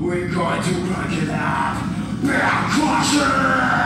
We're going to rock it out. Back crusher!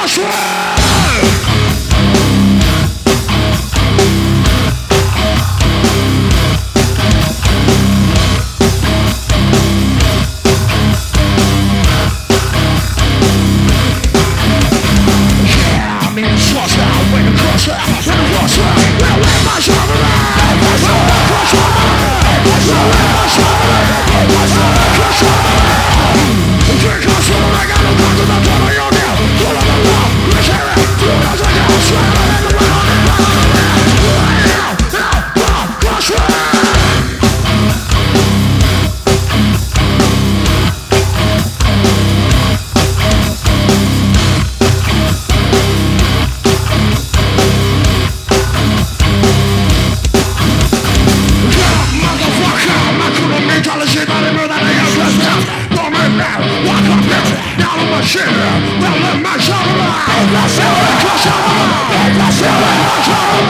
Joshua! Slagen